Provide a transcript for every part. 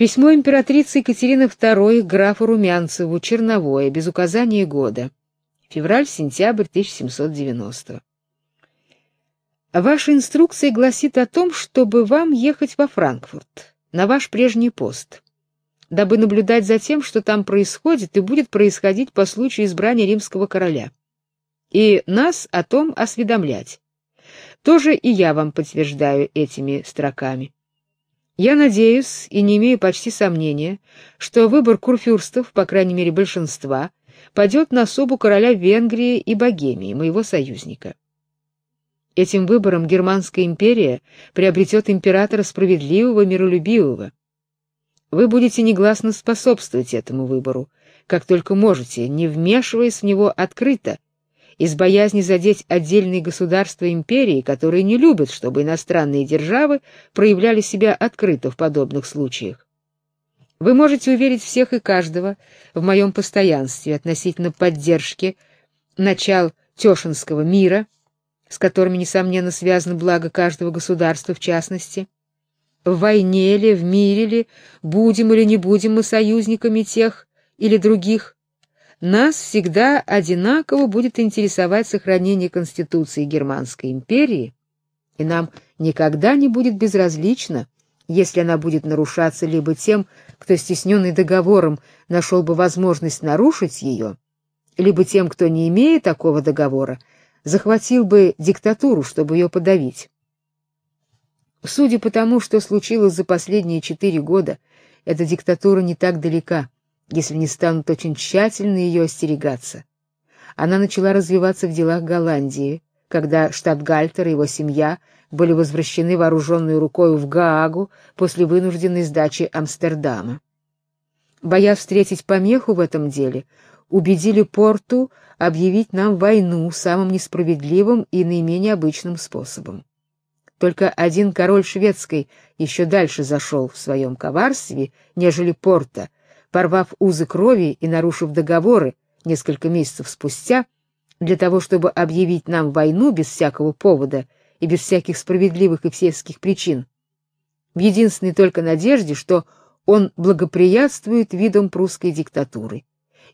Письмо императрицы Екатерины II графу Румянцеву, Черновое, без указания года. Февраль-сентябрь 1790. Ваша инструкция гласит о том, чтобы вам ехать во Франкфурт, на ваш прежний пост, дабы наблюдать за тем, что там происходит и будет происходить по случаю избрания римского короля, и нас о том осведомлять. Тоже и я вам подтверждаю этими строками. Я надеюсь и не имею почти сомнения, что выбор курфюрстов, по крайней мере большинства, падет на особу короля Венгрии и Богемии, моего союзника. Этим выбором Германская империя приобретет императора справедливого, миролюбивого. Вы будете негласно способствовать этому выбору, как только можете, не вмешиваясь в него открыто, из боязни задеть отдельные государства империи, которые не любят, чтобы иностранные державы проявляли себя открыто в подобных случаях. Вы можете уверить всех и каждого в моем постоянстве относительно поддержки начал Тёшинского мира, с которыми несомненно связано благо каждого государства в частности. В войне ли, в мире ли, будем или не будем мы союзниками тех или других нас всегда одинаково будет интересовать сохранение конституции Германской империи, и нам никогда не будет безразлично, если она будет нарушаться либо тем, кто стесненный договором нашел бы возможность нарушить ее, либо тем, кто не имея такого договора, захватил бы диктатуру, чтобы ее подавить. Судя по тому, что случилось за последние четыре года, эта диктатура не так далека если не станут очень тщательно ее остерегаться. Она начала развиваться в делах Голландии, когда штатгальтер и его семья были возвращены вооруженной рукой в Гаагу после вынужденной сдачи Амстердама. Боясь встретить помеху в этом деле, убедили Порту объявить нам войну самым несправедливым и наименее обычным способом. Только один король шведской еще дальше зашел в своем коварстве, нежели Порта, порвав узы крови и нарушив договоры несколько месяцев спустя, для того, чтобы объявить нам войну без всякого повода и без всяких справедливых и всех причин. В единственной только надежде, что он благоприятствует видам прусской диктатуры,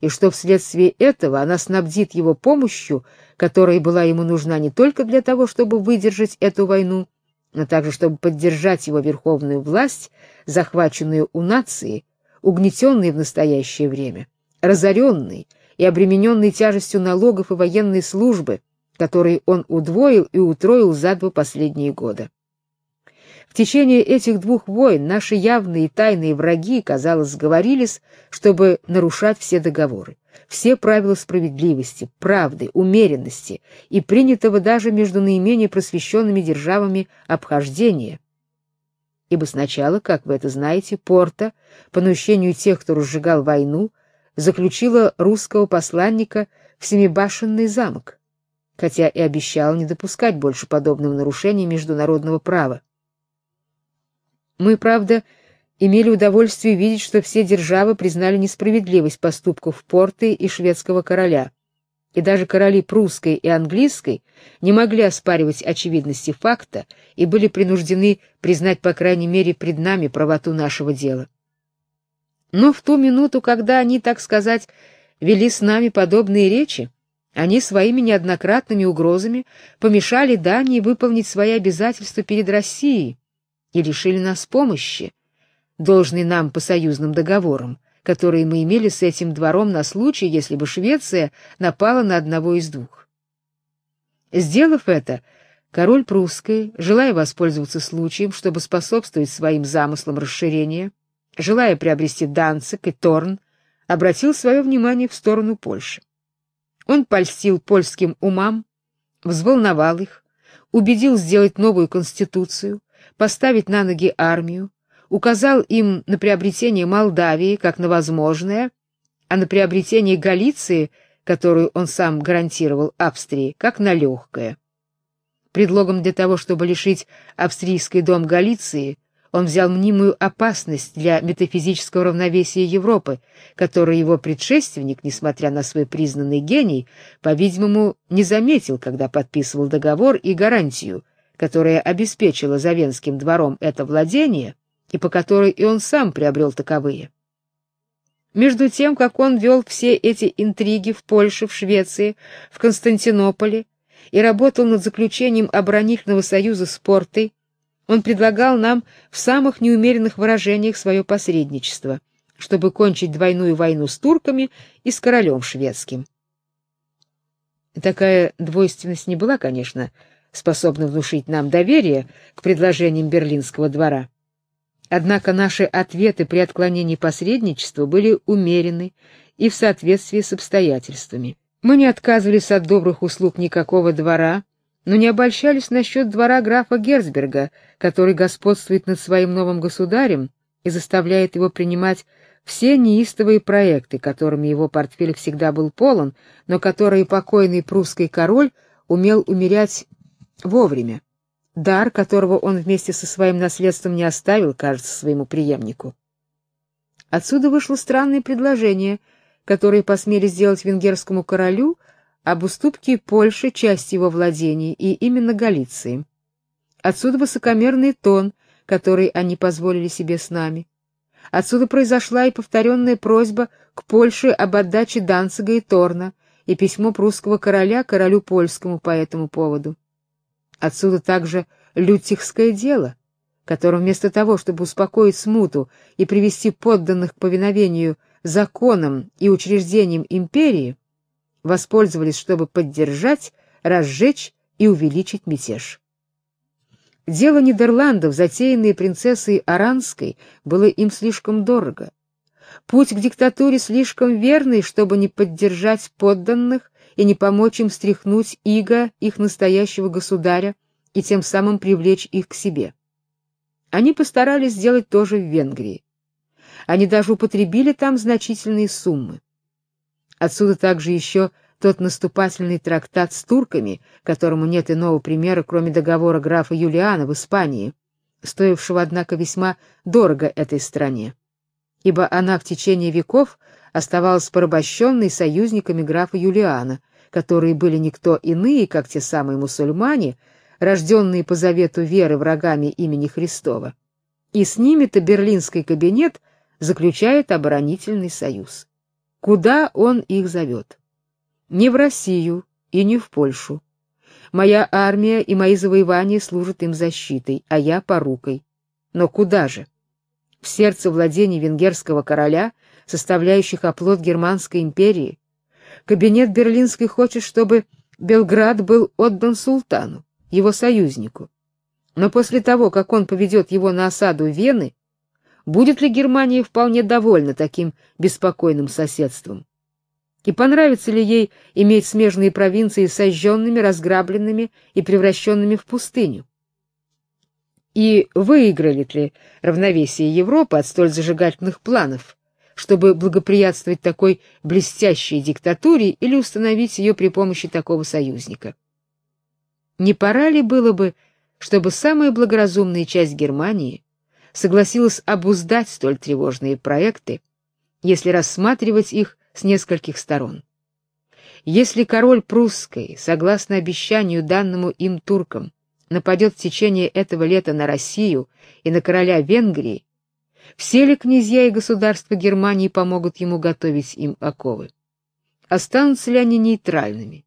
и что вследствие этого она снабдит его помощью, которая была ему нужна не только для того, чтобы выдержать эту войну, но также чтобы поддержать его верховную власть, захваченную у нации, угнетенный в настоящее время, разоренный и обремененный тяжестью налогов и военной службы, которые он удвоил и утроил за два последние года. В течение этих двух войн наши явные и тайные враги, казалось, сговорились, чтобы нарушать все договоры, все правила справедливости, правды, умеренности и принятого даже между наименее просвещенными державами обхождения, ибо сначала, как вы это знаете, Порта, по наущению тех, кто разжигал войну, заключила русского посланника в Семибашенный замок, хотя и обещала не допускать больше подобного нарушения международного права. Мы, правда, имели удовольствие видеть, что все державы признали несправедливость поступков Порты и шведского короля и даже короли прусской и английской не могли оспаривать очевидности факта и были принуждены признать по крайней мере пред нами правоту нашего дела. Но в ту минуту, когда они, так сказать, вели с нами подобные речи, они своими неоднократными угрозами помешали Дании выполнить свои обязательства перед Россией и лишили нас помощи, должной нам по союзным договорам, которые мы имели с этим двором на случай, если бы Швеция напала на одного из двух. Сделав это, король прусский, желая воспользоваться случаем, чтобы способствовать своим замыслам расширения, желая приобрести Данциг и Торн, обратил свое внимание в сторону Польши. Он польстил польским умам, взволновал их, убедил сделать новую конституцию, поставить на ноги армию, указал им на приобретение Молдавии как на возможное, а на приобретение Галиции, которую он сам гарантировал Австрии, как на легкое. Предлогом для того, чтобы лишить австрийский дом Галиции, он взял мнимую опасность для метафизического равновесия Европы, которую его предшественник, несмотря на свой признанный гений, по-видимому, не заметил, когда подписывал договор и гарантию, которая обеспечила Завенским двором это владение — и по которой и он сам приобрел таковые. Между тем, как он вел все эти интриги в Польше, в Швеции, в Константинополе и работал над заключением оборонительного союза с Портой, он предлагал нам в самых неумеренных выражениях свое посредничество, чтобы кончить двойную войну с турками и с королем шведским. Такая двойственность не была, конечно, способна внушить нам доверие к предложениям берлинского двора. Однако наши ответы при отклонении посредничества были умерены и в соответствии с обстоятельствами. Мы не отказывались от добрых услуг никакого двора, но не обольщались насчет двора графа Герцберга, который господствует над своим новым государем и заставляет его принимать все неистовые проекты, которыми его портфель всегда был полон, но которые покойный прусский король умел умерять вовремя дар которого он вместе со своим наследством не оставил, кажется, своему преемнику. Отсюда вышло странное предложение, которое посмели сделать венгерскому королю об уступке Польше части его владений и именно Галиции. Отсюда высокомерный тон, который они позволили себе с нами. Отсюда произошла и повторенная просьба к Польше об отдаче Данцига и Торна и письмо прусского короля королю польскому по этому поводу. Отсюда также лютихское дело, которым вместо того, чтобы успокоить смуту и привести подданных к повиновению законам и учреждениям империи, воспользовались, чтобы поддержать, разжечь и увеличить мятеж. Дело Нидерландов, затеянное принцессой Аранской, было им слишком дорого. Путь к диктатуре слишком верный, чтобы не поддержать подданных и не помочь им стряхнуть иго их настоящего государя и тем самым привлечь их к себе. Они постарались сделать то же в Венгрии. Они даже употребили там значительные суммы. Отсюда также еще тот наступательный трактат с турками, которому нет иного примера, кроме договора графа Юлиана в Испании, стоившего, однако, весьма дорого этой стране, ибо она в течение веков оставалась порабощенной союзниками графа Юлиана, которые были никто иные, как те самые мусульмане, рожденные по завету веры врагами имени Христова. И с ними-то берлинский кабинет заключает оборонительный союз. Куда он их зовет? Не в Россию и не в Польшу. Моя армия и мои завоевания служат им защитой, а я порукой. Но куда же? В сердце владений венгерского короля, составляющих оплот германской империи. Кабинет берлинский хочет, чтобы Белград был отдан султану, его союзнику. Но после того, как он поведет его на осаду Вены, будет ли Германия вполне довольна таким беспокойным соседством? И понравится ли ей иметь смежные провинции сожженными, разграбленными и превращенными в пустыню? И выиграли ли равновесие Европы от столь зажигательных планов, чтобы благоприятствовать такой блестящей диктатуре или установить ее при помощи такого союзника? Не пора ли было бы, чтобы самая благоразумная часть Германии согласилась обуздать столь тревожные проекты, если рассматривать их с нескольких сторон? Если король прусской, согласно обещанию данному им туркам, нападет в течение этого лета на Россию и на короля Венгрии, все ли князья и государства Германии помогут ему готовить им оковы? Останутся ли они нейтральными?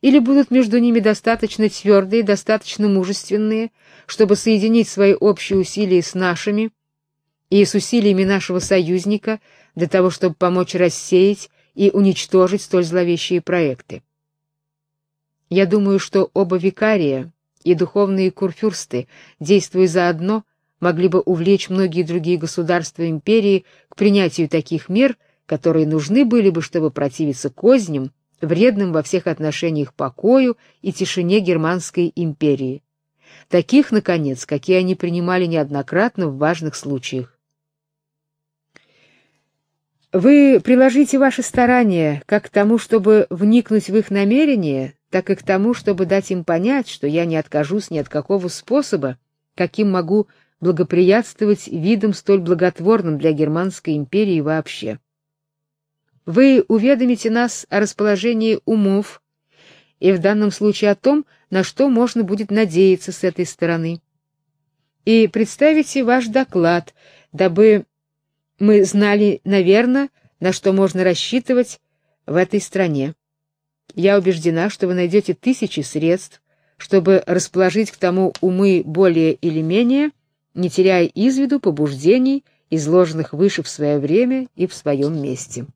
или будут между ними достаточно твердые, достаточно мужественные, чтобы соединить свои общие усилия с нашими и с усилиями нашего союзника для того, чтобы помочь рассеять и уничтожить столь зловещие проекты. Я думаю, что оба викария и духовные курфюрсты, действуя заодно, могли бы увлечь многие другие государства империи к принятию таких мер, которые нужны были бы, чтобы противиться козням, вредным во всех отношениях покою и тишине германской империи. Таких, наконец, какие они принимали неоднократно в важных случаях. Вы приложите ваши старания как к тому, чтобы вникнуть в их намерения, так и к тому, чтобы дать им понять, что я не откажусь ни от какого способа, каким могу благоприятствовать видам столь благотворным для германской империи вообще. Вы уведомите нас о расположении умов и в данном случае о том, на что можно будет надеяться с этой стороны. и представите ваш доклад, дабы мы знали, наверное, на что можно рассчитывать в этой стране. Я убеждена, что вы найдете тысячи средств, чтобы расположить к тому умы более или менее, не теряя из виду побуждений, изложенных выше в свое время и в своем месте.